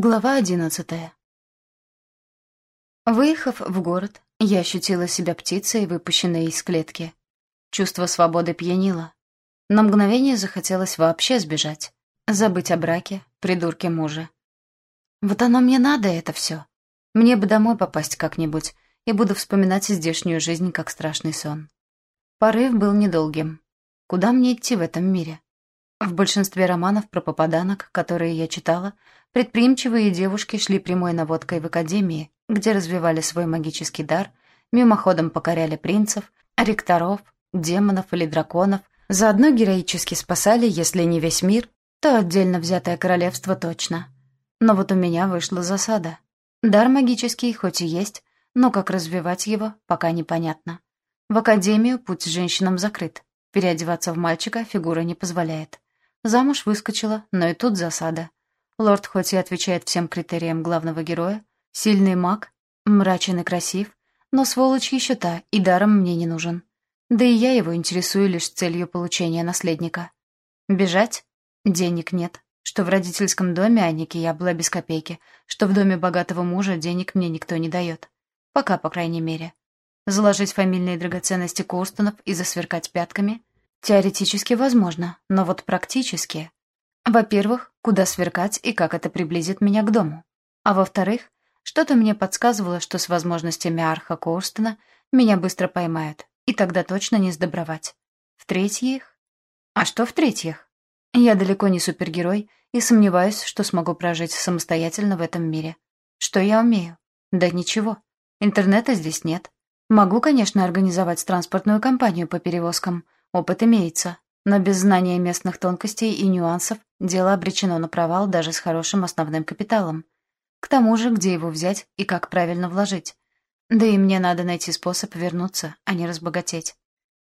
Глава одиннадцатая. Выехав в город, я ощутила себя птицей, выпущенной из клетки. Чувство свободы пьянило. На мгновение захотелось вообще сбежать. Забыть о браке, придурке мужа. Вот оно мне надо, это все. Мне бы домой попасть как-нибудь, и буду вспоминать здешнюю жизнь как страшный сон. Порыв был недолгим. Куда мне идти в этом мире? В большинстве романов про попаданок, которые я читала, предприимчивые девушки шли прямой наводкой в академии, где развивали свой магический дар, мимоходом покоряли принцев, ректоров, демонов или драконов, заодно героически спасали, если не весь мир, то отдельно взятое королевство точно. Но вот у меня вышла засада. Дар магический хоть и есть, но как развивать его, пока непонятно. В академию путь женщинам закрыт. Переодеваться в мальчика фигура не позволяет. Замуж выскочила, но и тут засада. Лорд хоть и отвечает всем критериям главного героя, сильный маг, мрачен и красив, но сволочь еще та, и даром мне не нужен. Да и я его интересую лишь целью получения наследника. Бежать? Денег нет. Что в родительском доме Анники я была без копейки, что в доме богатого мужа денег мне никто не дает. Пока, по крайней мере. Заложить фамильные драгоценности Коустонов и засверкать пятками? Теоретически возможно, но вот практически. Во-первых, куда сверкать и как это приблизит меня к дому. А во-вторых, что-то мне подсказывало, что с возможностями Арха Коурстена меня быстро поймают, и тогда точно не сдобровать. В-третьих... А что в-третьих? Я далеко не супергерой и сомневаюсь, что смогу прожить самостоятельно в этом мире. Что я умею? Да ничего. Интернета здесь нет. Могу, конечно, организовать транспортную компанию по перевозкам — Опыт имеется, но без знания местных тонкостей и нюансов дело обречено на провал даже с хорошим основным капиталом. К тому же, где его взять и как правильно вложить. Да и мне надо найти способ вернуться, а не разбогатеть.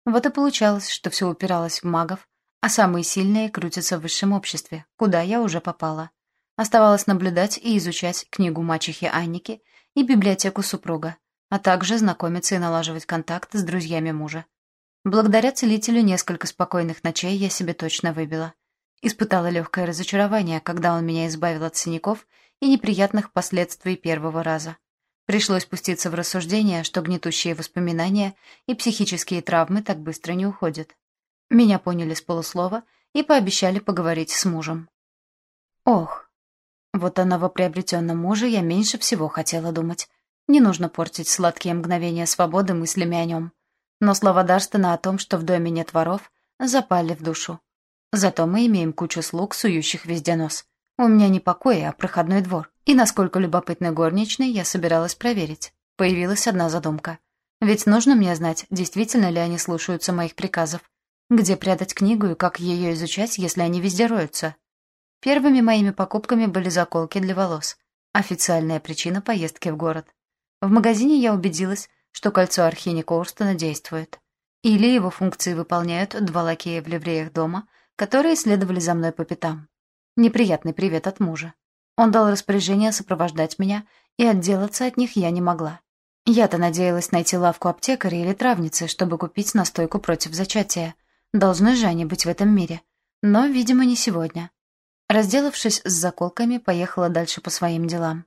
Вот и получалось, что все упиралось в магов, а самые сильные крутятся в высшем обществе, куда я уже попала. Оставалось наблюдать и изучать книгу мачехи Анники и библиотеку супруга, а также знакомиться и налаживать контакт с друзьями мужа. Благодаря целителю несколько спокойных ночей я себе точно выбила. Испытала легкое разочарование, когда он меня избавил от синяков и неприятных последствий первого раза. Пришлось пуститься в рассуждение, что гнетущие воспоминания и психические травмы так быстро не уходят. Меня поняли с полуслова и пообещали поговорить с мужем. Ох, вот о новоприобретенном муже я меньше всего хотела думать. Не нужно портить сладкие мгновения свободы мыслями о нем. Но слова Дарстона о том, что в доме нет воров, запали в душу. Зато мы имеем кучу слуг, сующих везде нос. У меня не покой, а проходной двор. И насколько любопытной горничной я собиралась проверить. Появилась одна задумка. Ведь нужно мне знать, действительно ли они слушаются моих приказов. Где прятать книгу и как ее изучать, если они везде роются? Первыми моими покупками были заколки для волос. Официальная причина поездки в город. В магазине я убедилась, что кольцо Архини Коурстона действует. Или его функции выполняют два лакея в ливреях дома, которые следовали за мной по пятам. Неприятный привет от мужа. Он дал распоряжение сопровождать меня, и отделаться от них я не могла. Я-то надеялась найти лавку аптекаря или травницы, чтобы купить настойку против зачатия. Должны же они быть в этом мире. Но, видимо, не сегодня. Разделавшись с заколками, поехала дальше по своим делам.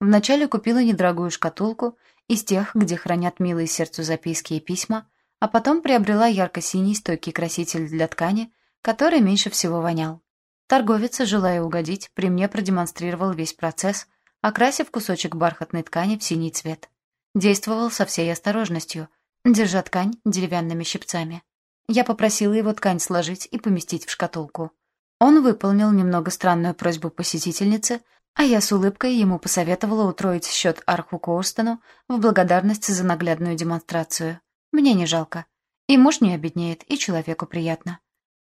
Вначале купила недорогую шкатулку из тех, где хранят милые сердцу записки и письма, а потом приобрела ярко-синий стойкий краситель для ткани, который меньше всего вонял. Торговец, желая угодить, при мне продемонстрировал весь процесс, окрасив кусочек бархатной ткани в синий цвет. Действовал со всей осторожностью, держа ткань деревянными щипцами. Я попросила его ткань сложить и поместить в шкатулку. Он выполнил немного странную просьбу посетительницы, а я с улыбкой ему посоветовала утроить счет Арху Коустону в благодарность за наглядную демонстрацию. Мне не жалко. И муж не обеднеет, и человеку приятно.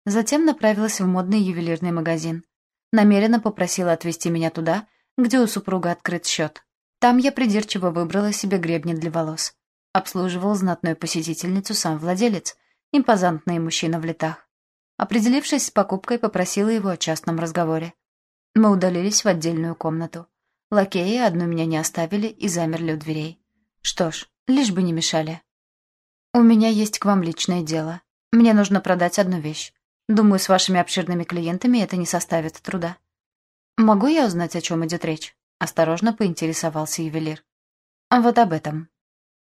Затем направилась в модный ювелирный магазин. Намеренно попросила отвезти меня туда, где у супруга открыт счет. Там я придирчиво выбрала себе гребни для волос. Обслуживал знатную посетительницу сам владелец, импозантный мужчина в летах. Определившись с покупкой, попросила его о частном разговоре. Мы удалились в отдельную комнату. Лакеи одну меня не оставили и замерли у дверей. Что ж, лишь бы не мешали. «У меня есть к вам личное дело. Мне нужно продать одну вещь. Думаю, с вашими обширными клиентами это не составит труда. Могу я узнать, о чем идет речь?» — осторожно поинтересовался ювелир. «А вот об этом».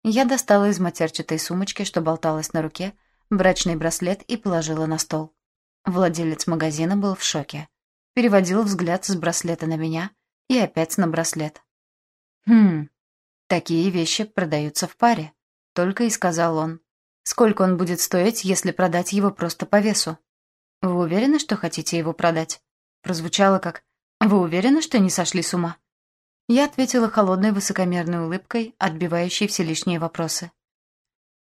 Я достала из матерчатой сумочки, что болталась на руке, брачный браслет и положила на стол. Владелец магазина был в шоке. Переводил взгляд с браслета на меня и опять на браслет. «Хм, такие вещи продаются в паре», — только и сказал он. «Сколько он будет стоить, если продать его просто по весу?» «Вы уверены, что хотите его продать?» Прозвучало как «Вы уверены, что не сошли с ума?» Я ответила холодной высокомерной улыбкой, отбивающей все лишние вопросы.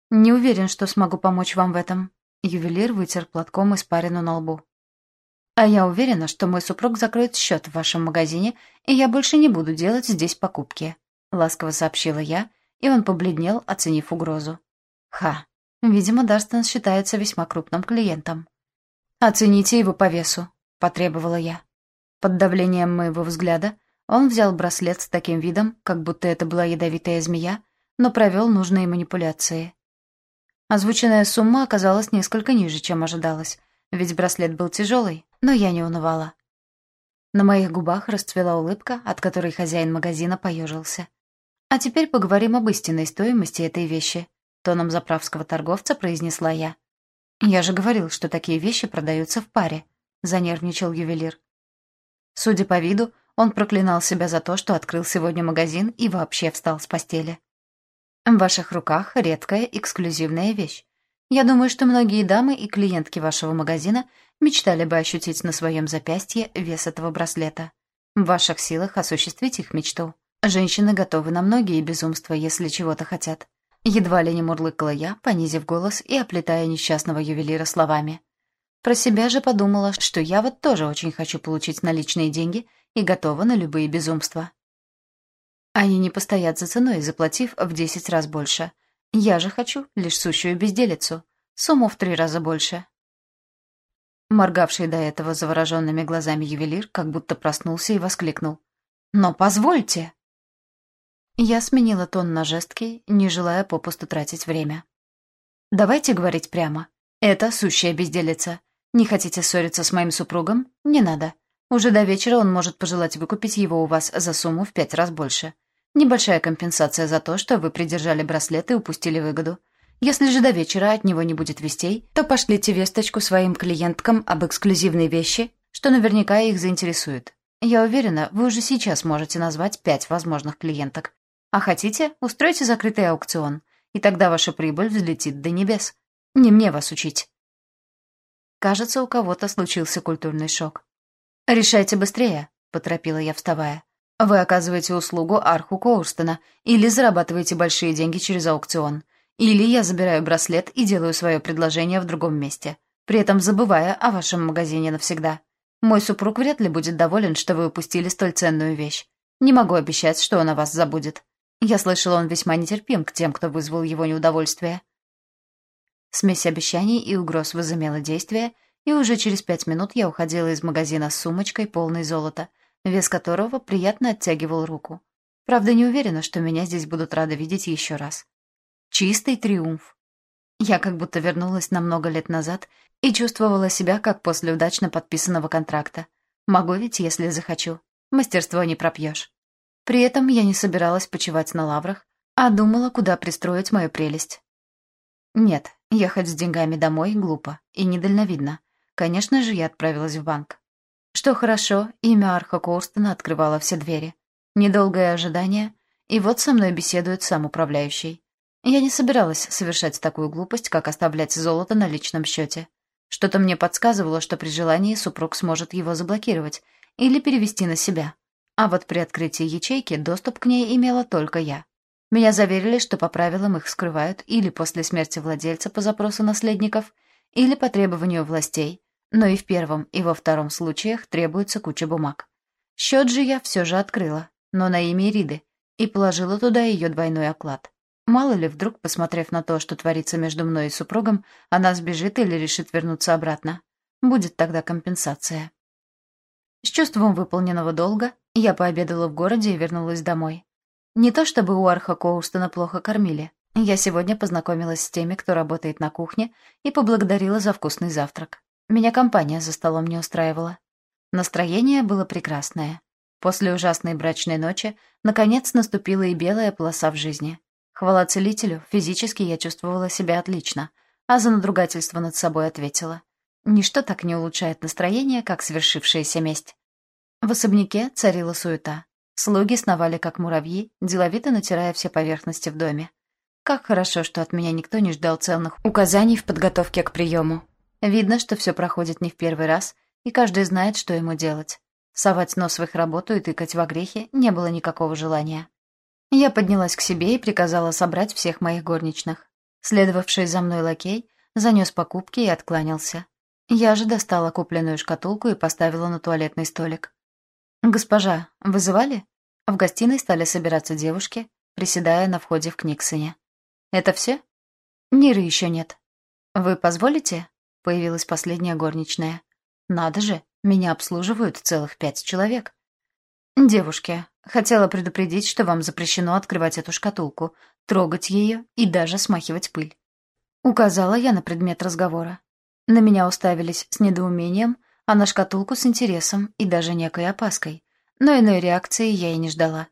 «Не уверен, что смогу помочь вам в этом». Ювелир вытер платком испарину на лбу. «А я уверена, что мой супруг закроет счет в вашем магазине, и я больше не буду делать здесь покупки», — ласково сообщила я, и он побледнел, оценив угрозу. «Ха, видимо, Дарстон считается весьма крупным клиентом». «Оцените его по весу», — потребовала я. Под давлением моего взгляда он взял браслет с таким видом, как будто это была ядовитая змея, но провел нужные манипуляции. Озвученная сумма оказалась несколько ниже, чем ожидалось, ведь браслет был тяжелый, но я не унывала. На моих губах расцвела улыбка, от которой хозяин магазина поежился. «А теперь поговорим об истинной стоимости этой вещи», — тоном заправского торговца произнесла я. «Я же говорил, что такие вещи продаются в паре», — занервничал ювелир. Судя по виду, он проклинал себя за то, что открыл сегодня магазин и вообще встал с постели. В ваших руках редкая эксклюзивная вещь. Я думаю, что многие дамы и клиентки вашего магазина мечтали бы ощутить на своем запястье вес этого браслета. В ваших силах осуществить их мечту. Женщины готовы на многие безумства, если чего-то хотят. Едва ли не мурлыкала я, понизив голос и оплетая несчастного ювелира словами. Про себя же подумала, что я вот тоже очень хочу получить наличные деньги и готова на любые безумства. Они не постоят за ценой, заплатив в десять раз больше. Я же хочу лишь сущую безделицу, сумму в три раза больше. Моргавший до этого завороженными глазами ювелир как будто проснулся и воскликнул. «Но позвольте!» Я сменила тон на жесткий, не желая попусту тратить время. «Давайте говорить прямо. Это сущая безделица. Не хотите ссориться с моим супругом? Не надо. Уже до вечера он может пожелать выкупить его у вас за сумму в пять раз больше. Небольшая компенсация за то, что вы придержали браслет и упустили выгоду. Если же до вечера от него не будет вестей, то пошлите весточку своим клиенткам об эксклюзивной вещи, что наверняка их заинтересует. Я уверена, вы уже сейчас можете назвать пять возможных клиенток. А хотите, устройте закрытый аукцион, и тогда ваша прибыль взлетит до небес. Не мне вас учить. Кажется, у кого-то случился культурный шок. «Решайте быстрее», — поторопила я, вставая. «Вы оказываете услугу Арху Коурстона или зарабатываете большие деньги через аукцион. Или я забираю браслет и делаю свое предложение в другом месте, при этом забывая о вашем магазине навсегда. Мой супруг вряд ли будет доволен, что вы упустили столь ценную вещь. Не могу обещать, что он о вас забудет. Я слышала, он весьма нетерпим к тем, кто вызвал его неудовольствие. Смесь обещаний и угроз возымела действие, и уже через пять минут я уходила из магазина с сумочкой, полной золота, вес которого приятно оттягивал руку. Правда, не уверена, что меня здесь будут рады видеть еще раз. Чистый триумф. Я как будто вернулась на много лет назад и чувствовала себя, как после удачно подписанного контракта. Могу ведь, если захочу. Мастерство не пропьешь. При этом я не собиралась почивать на лаврах, а думала, куда пристроить мою прелесть. Нет, ехать с деньгами домой глупо и недальновидно. Конечно же, я отправилась в банк. Что хорошо, имя Арха Коустона открывало все двери. Недолгое ожидание, и вот со мной беседует сам управляющий. Я не собиралась совершать такую глупость, как оставлять золото на личном счете. Что-то мне подсказывало, что при желании супруг сможет его заблокировать или перевести на себя. А вот при открытии ячейки доступ к ней имела только я. Меня заверили, что по правилам их скрывают или после смерти владельца по запросу наследников, или по требованию властей, но и в первом, и во втором случаях требуется куча бумаг. Счет же я все же открыла, но на имя Ириды, и положила туда ее двойной оклад. Мало ли, вдруг, посмотрев на то, что творится между мной и супругом, она сбежит или решит вернуться обратно. Будет тогда компенсация. С чувством выполненного долга я пообедала в городе и вернулась домой. Не то чтобы у Арха Коустона плохо кормили. Я сегодня познакомилась с теми, кто работает на кухне, и поблагодарила за вкусный завтрак. Меня компания за столом не устраивала. Настроение было прекрасное. После ужасной брачной ночи, наконец, наступила и белая полоса в жизни. Хвала целителю, физически я чувствовала себя отлично, а за надругательство над собой ответила. Ничто так не улучшает настроение, как свершившаяся месть. В особняке царила суета. Слуги сновали, как муравьи, деловито натирая все поверхности в доме. Как хорошо, что от меня никто не ждал ценных указаний в подготовке к приему. Видно, что все проходит не в первый раз, и каждый знает, что ему делать. Совать нос в их работу и тыкать в огрехи не было никакого желания. Я поднялась к себе и приказала собрать всех моих горничных. Следовавший за мной лакей занес покупки и откланялся. Я же достала купленную шкатулку и поставила на туалетный столик. «Госпожа, вызывали?» В гостиной стали собираться девушки, приседая на входе в Книксоне. «Это все?» «Ниры еще нет». «Вы позволите?» — появилась последняя горничная. «Надо же, меня обслуживают целых пять человек». «Девушки, хотела предупредить, что вам запрещено открывать эту шкатулку, трогать ее и даже смахивать пыль». Указала я на предмет разговора. На меня уставились с недоумением, а на шкатулку с интересом и даже некой опаской. Но иной реакции я и не ждала.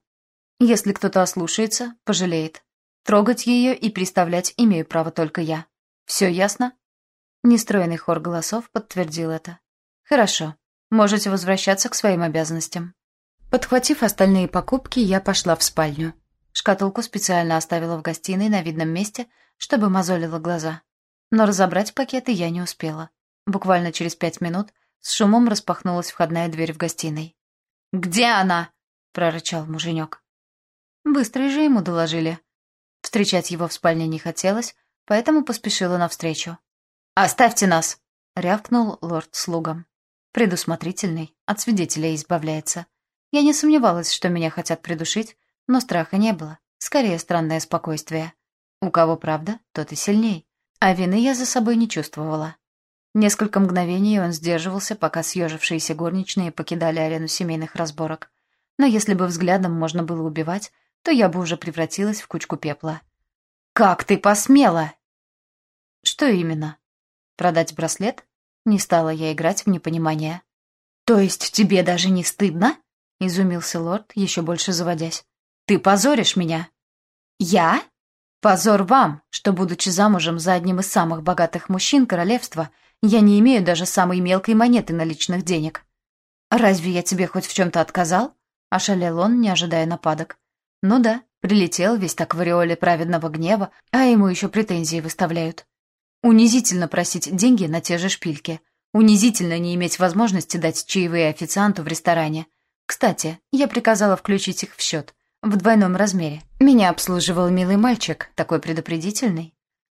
Если кто-то ослушается, пожалеет. Трогать ее и приставлять имею право только я. Все ясно? Нестроенный хор голосов подтвердил это. Хорошо, можете возвращаться к своим обязанностям. Подхватив остальные покупки, я пошла в спальню. Шкатулку специально оставила в гостиной на видном месте, чтобы мозолила глаза. Но разобрать пакеты я не успела. Буквально через пять минут с шумом распахнулась входная дверь в гостиной. «Где она?» — прорычал муженек. Быстро же ему доложили. Встречать его в спальне не хотелось, поэтому поспешила навстречу. «Оставьте нас!» — рявкнул лорд слугам. Предусмотрительный, от свидетелей избавляется. Я не сомневалась, что меня хотят придушить, но страха не было, скорее странное спокойствие. У кого правда, тот и сильней а вины я за собой не чувствовала. Несколько мгновений он сдерживался, пока съежившиеся горничные покидали арену семейных разборок. Но если бы взглядом можно было убивать, то я бы уже превратилась в кучку пепла. «Как ты посмела?» «Что именно? Продать браслет?» Не стала я играть в непонимание. «То есть тебе даже не стыдно?» — изумился лорд, еще больше заводясь. «Ты позоришь меня!» «Я?» Позор вам, что, будучи замужем за одним из самых богатых мужчин королевства, я не имею даже самой мелкой монеты наличных денег. Разве я тебе хоть в чем-то отказал? Ошалел он, не ожидая нападок. Ну да, прилетел весь так в ореоле праведного гнева, а ему еще претензии выставляют. Унизительно просить деньги на те же шпильки. Унизительно не иметь возможности дать чаевые официанту в ресторане. Кстати, я приказала включить их в счет в двойном размере. Меня обслуживал милый мальчик, такой предупредительный.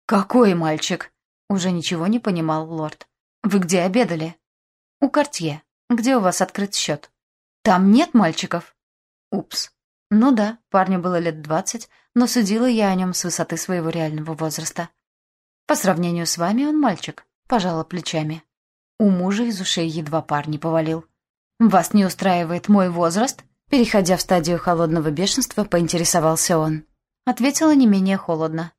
«Какой мальчик?» Уже ничего не понимал лорд. «Вы где обедали?» «У Кортье. Где у вас открыт счет?» «Там нет мальчиков?» «Упс. Ну да, парню было лет двадцать, но судила я о нем с высоты своего реального возраста. По сравнению с вами он мальчик», — пожала плечами. У мужа из ушей едва пар не повалил. «Вас не устраивает мой возраст?» Переходя в стадию холодного бешенства, поинтересовался он. Ответила не менее холодно.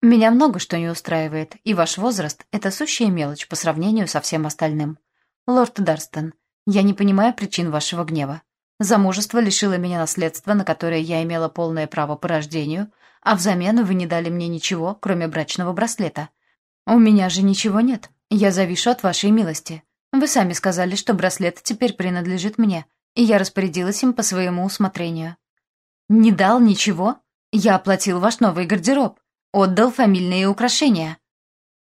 «Меня много что не устраивает, и ваш возраст — это сущая мелочь по сравнению со всем остальным. Лорд Дарстон, я не понимаю причин вашего гнева. Замужество лишило меня наследства, на которое я имела полное право по рождению, а взамен вы не дали мне ничего, кроме брачного браслета. У меня же ничего нет. Я завишу от вашей милости. Вы сами сказали, что браслет теперь принадлежит мне, и я распорядилась им по своему усмотрению. «Не дал ничего? Я оплатил ваш новый гардероб, отдал фамильные украшения».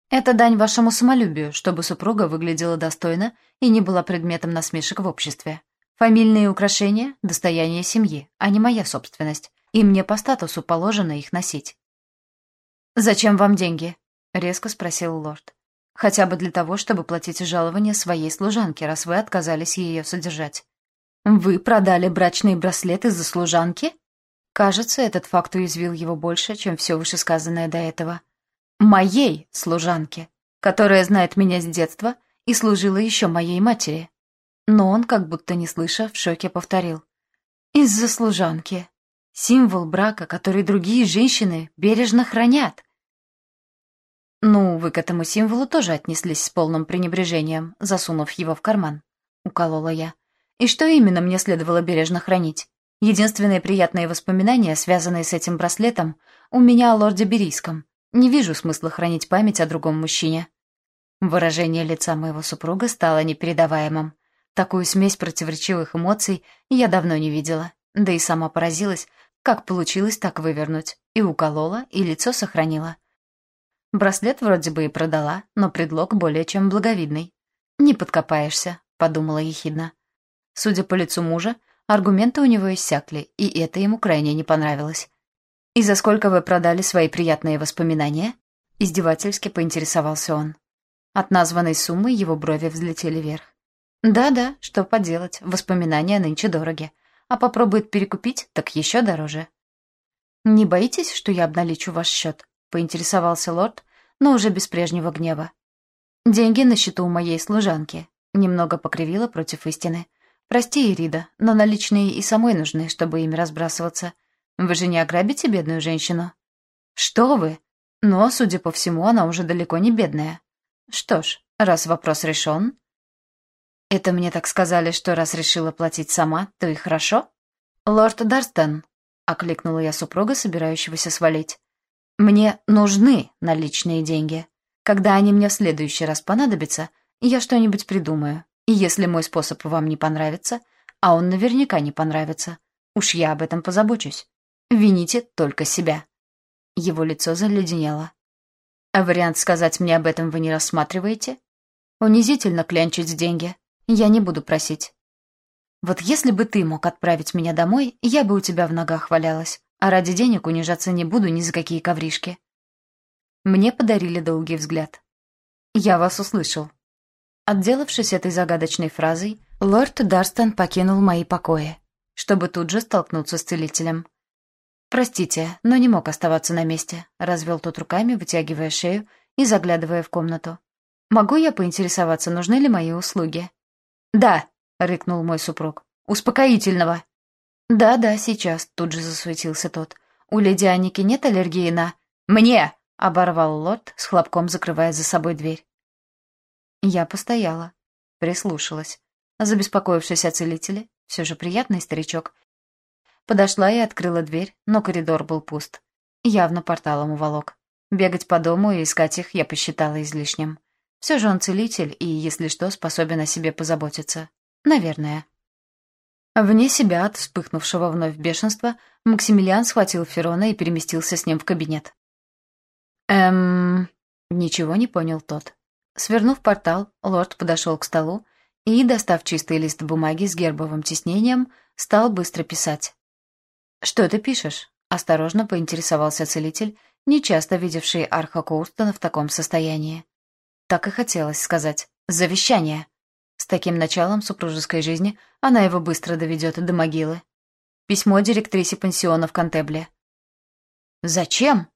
Это дань вашему самолюбию, чтобы супруга выглядела достойно и не была предметом насмешек в обществе. Фамильные украшения — достояние семьи, а не моя собственность, и мне по статусу положено их носить. «Зачем вам деньги?» — резко спросил лорд. «Хотя бы для того, чтобы платить жалование своей служанке, раз вы отказались ее содержать. «Вы продали брачный браслет из-за служанки?» Кажется, этот факт уязвил его больше, чем все вышесказанное до этого. «Моей служанке, которая знает меня с детства и служила еще моей матери». Но он, как будто не слыша, в шоке повторил. «Из-за служанки. Символ брака, который другие женщины бережно хранят». «Ну, вы к этому символу тоже отнеслись с полным пренебрежением, засунув его в карман», — уколола я. И что именно мне следовало бережно хранить? Единственные приятные воспоминания, связанные с этим браслетом, у меня о лорде Берийском. Не вижу смысла хранить память о другом мужчине. Выражение лица моего супруга стало непередаваемым. Такую смесь противоречивых эмоций я давно не видела. Да и сама поразилась, как получилось так вывернуть. И уколола, и лицо сохранила. Браслет вроде бы и продала, но предлог более чем благовидный. «Не подкопаешься», — подумала ехидно. Судя по лицу мужа, аргументы у него иссякли, и это ему крайне не понравилось. «И за сколько вы продали свои приятные воспоминания?» Издевательски поинтересовался он. От названной суммы его брови взлетели вверх. «Да-да, что поделать, воспоминания нынче дороги. А попробует перекупить, так еще дороже». «Не боитесь, что я обналичу ваш счет?» — поинтересовался лорд, но уже без прежнего гнева. «Деньги на счету у моей служанки», — немного покривила против истины. «Прости, Ирида, но наличные и самой нужны, чтобы ими разбрасываться. Вы же не ограбите бедную женщину?» «Что вы?» Но, судя по всему, она уже далеко не бедная. Что ж, раз вопрос решен... «Это мне так сказали, что раз решила платить сама, то и хорошо?» «Лорд Дарстон», — окликнула я супруга, собирающегося свалить. «Мне нужны наличные деньги. Когда они мне в следующий раз понадобятся, я что-нибудь придумаю. И если мой способ вам не понравится, а он наверняка не понравится, уж я об этом позабочусь. Вините только себя». Его лицо заледенело. «А вариант сказать мне об этом вы не рассматриваете?» «Унизительно клянчить деньги. Я не буду просить. Вот если бы ты мог отправить меня домой, я бы у тебя в ногах валялась, а ради денег унижаться не буду ни за какие ковришки. Мне подарили долгий взгляд. Я вас услышал. Отделавшись этой загадочной фразой, лорд Дарстон покинул мои покои, чтобы тут же столкнуться с целителем. «Простите, но не мог оставаться на месте», — развел тот руками, вытягивая шею и заглядывая в комнату. «Могу я поинтересоваться, нужны ли мои услуги?» «Да», — рыкнул мой супруг. «Успокоительного». «Да-да, сейчас», — тут же засуетился тот. «У леди Аники нет аллергии на...» «Мне!» — оборвал лорд, с хлопком закрывая за собой дверь. Я постояла, прислушалась. Забеспокоившись о целителе, все же приятный старичок, подошла и открыла дверь, но коридор был пуст. Явно порталом уволок. Бегать по дому и искать их я посчитала излишним. Все же он целитель и, если что, способен о себе позаботиться. Наверное. Вне себя от вспыхнувшего вновь бешенства, Максимилиан схватил Ферона и переместился с ним в кабинет. «Эм...» Ничего не понял тот. Свернув портал, лорд подошел к столу и, достав чистый лист бумаги с гербовым тиснением, стал быстро писать. «Что ты пишешь?» — осторожно поинтересовался целитель, нечасто видевший Арха Коустона в таком состоянии. Так и хотелось сказать. Завещание. С таким началом супружеской жизни она его быстро доведет до могилы. Письмо директрисе пансиона в Кантебле. «Зачем?»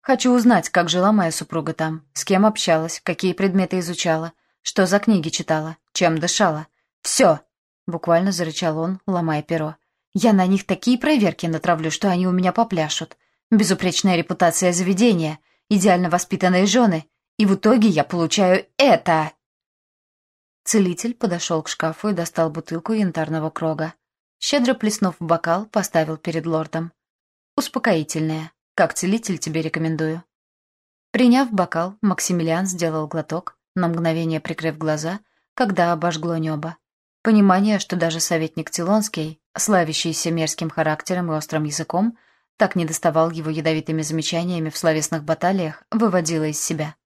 «Хочу узнать, как жила моя супруга там, с кем общалась, какие предметы изучала, что за книги читала, чем дышала. Все!» — буквально зарычал он, ломая перо. «Я на них такие проверки натравлю, что они у меня попляшут. Безупречная репутация заведения, идеально воспитанные жены, и в итоге я получаю это!» Целитель подошел к шкафу и достал бутылку янтарного крога. Щедро плеснув в бокал, поставил перед лордом. «Успокоительное. Как целитель тебе рекомендую». Приняв бокал, Максимилиан сделал глоток, на мгновение прикрыв глаза, когда обожгло небо. Понимание, что даже советник Тилонский, славящийся мерзким характером и острым языком, так не доставал его ядовитыми замечаниями в словесных баталиях, выводило из себя.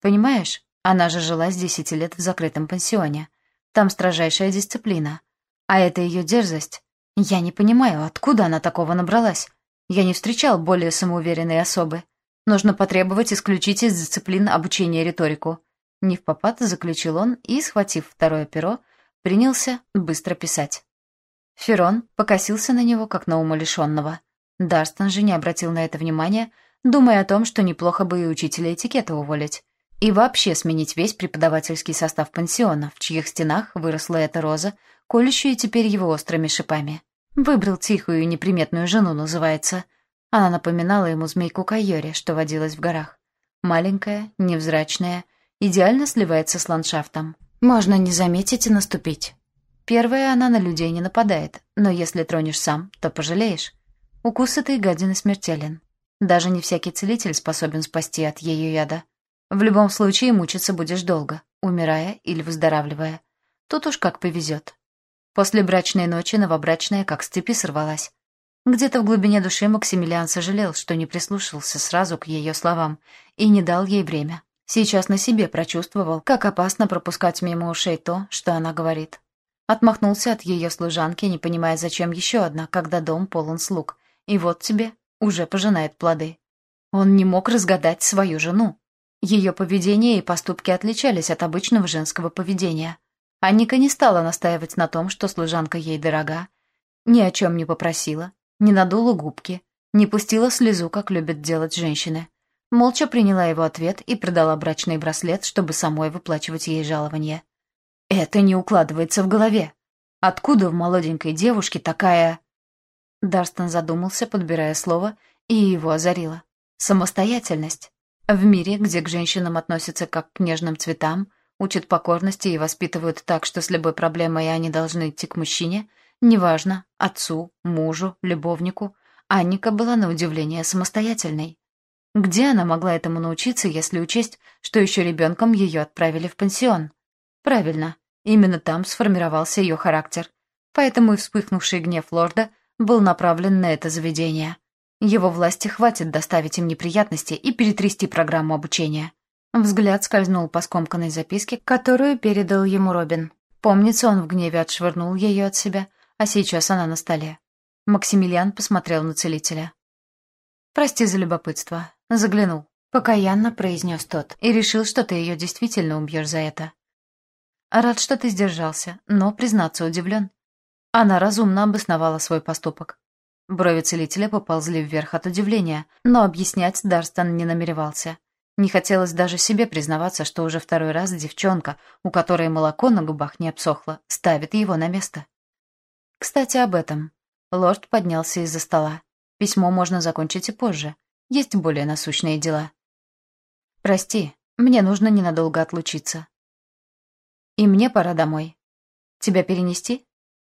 Понимаешь, она же жила с десяти лет в закрытом пансионе. Там строжайшая дисциплина. А это ее дерзость. Я не понимаю, откуда она такого набралась. Я не встречал более самоуверенной особы. Нужно потребовать исключить из дисциплин обучения риторику. Не в попад заключил он и, схватив второе перо, принялся быстро писать. Ферон покосился на него, как на умалишенного. Дарстон же не обратил на это внимания, думая о том, что неплохо бы и учителя этикета уволить. И вообще сменить весь преподавательский состав пансиона, в чьих стенах выросла эта роза, колющая теперь его острыми шипами. Выбрал тихую и неприметную жену, называется. Она напоминала ему змейку Кайори, что водилась в горах. Маленькая, невзрачная, идеально сливается с ландшафтом. Можно не заметить и наступить. Первая она на людей не нападает, но если тронешь сам, то пожалеешь. Укус этой гадины смертелен. Даже не всякий целитель способен спасти от ее яда. В любом случае мучиться будешь долго, умирая или выздоравливая. Тут уж как повезет. После брачной ночи новобрачная как с цепи сорвалась. Где-то в глубине души Максимилиан сожалел, что не прислушался сразу к ее словам и не дал ей время. Сейчас на себе прочувствовал, как опасно пропускать мимо ушей то, что она говорит. Отмахнулся от ее служанки, не понимая, зачем еще одна, когда дом полон слуг. И вот тебе уже пожинает плоды. Он не мог разгадать свою жену. Ее поведение и поступки отличались от обычного женского поведения. Анника не стала настаивать на том, что служанка ей дорога, ни о чем не попросила, не надула губки, не пустила слезу, как любят делать женщины. Молча приняла его ответ и продала брачный браслет, чтобы самой выплачивать ей жалование. Это не укладывается в голове. Откуда в молоденькой девушке такая... Дарстон задумался, подбирая слово, и его озарило. Самостоятельность. В мире, где к женщинам относятся как к нежным цветам, учат покорности и воспитывают так, что с любой проблемой они должны идти к мужчине, неважно, отцу, мужу, любовнику, Анника была на удивление самостоятельной. Где она могла этому научиться, если учесть, что еще ребенком ее отправили в пансион? Правильно, именно там сформировался ее характер. Поэтому и вспыхнувший гнев лорда был направлен на это заведение. Его власти хватит доставить им неприятности и перетрясти программу обучения. Взгляд скользнул по скомканной записке, которую передал ему Робин. Помнится, он в гневе отшвырнул ее от себя, а сейчас она на столе. Максимилиан посмотрел на целителя. «Прости за любопытство. Заглянул». Покаянно произнес тот и решил, что ты ее действительно убьешь за это. Рад, что ты сдержался, но, признаться, удивлен. Она разумно обосновала свой поступок. Брови целителя поползли вверх от удивления, но объяснять Дарстон не намеревался. Не хотелось даже себе признаваться, что уже второй раз девчонка, у которой молоко на губах не обсохло, ставит его на место. Кстати, об этом. Лорд поднялся из-за стола. Письмо можно закончить и позже. Есть более насущные дела. Прости, мне нужно ненадолго отлучиться. И мне пора домой. Тебя перенести?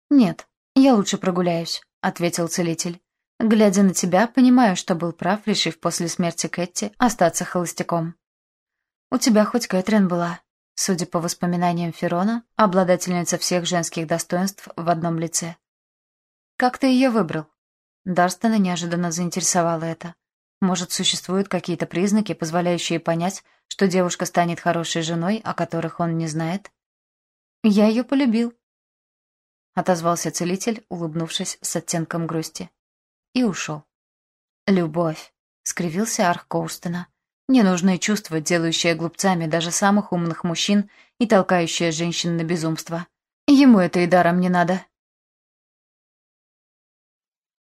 Нет, я лучше прогуляюсь, ответил целитель. Глядя на тебя, понимаю, что был прав, решив после смерти Кэти остаться холостяком. У тебя хоть Кэтрин была. Судя по воспоминаниям Ферона, обладательница всех женских достоинств в одном лице. Как ты ее выбрал? Дарстона неожиданно заинтересовало это. Может, существуют какие-то признаки, позволяющие понять, что девушка станет хорошей женой, о которых он не знает? Я ее полюбил. Отозвался целитель, улыбнувшись с оттенком грусти и ушел. «Любовь», — скривился Арх Коустена. «Ненужные чувства, делающие глупцами даже самых умных мужчин и толкающие женщин на безумство. Ему это и даром не надо».